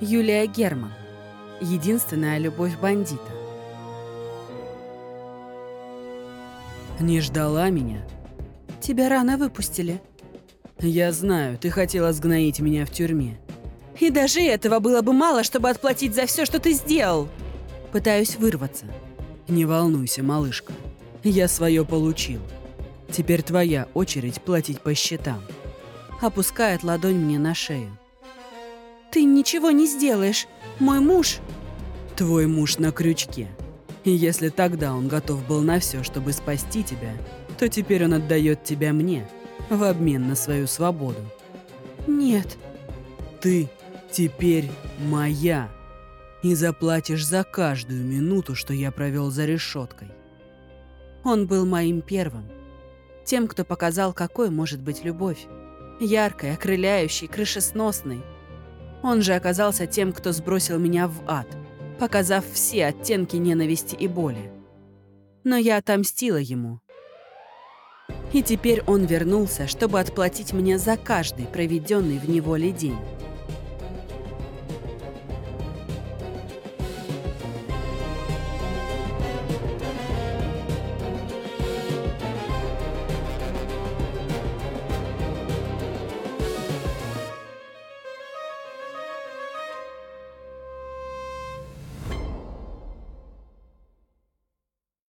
Юлия Герман. Единственная любовь бандита. Не ждала меня? Тебя рано выпустили. Я знаю, ты хотела сгноить меня в тюрьме. И даже этого было бы мало, чтобы отплатить за все, что ты сделал. Пытаюсь вырваться. Не волнуйся, малышка. Я свое получил. Теперь твоя очередь платить по счетам. Опускает ладонь мне на шею. Ты ничего не сделаешь. Мой муж... Твой муж на крючке. И если тогда он готов был на все, чтобы спасти тебя, то теперь он отдает тебя мне в обмен на свою свободу. Нет. Ты теперь моя. И заплатишь за каждую минуту, что я провел за решеткой. Он был моим первым. Тем, кто показал, какой может быть любовь. Яркой, окрыляющей, крышесносной. Он же оказался тем, кто сбросил меня в ад, показав все оттенки ненависти и боли. Но я отомстила ему. И теперь он вернулся, чтобы отплатить мне за каждый проведенный в неволе день.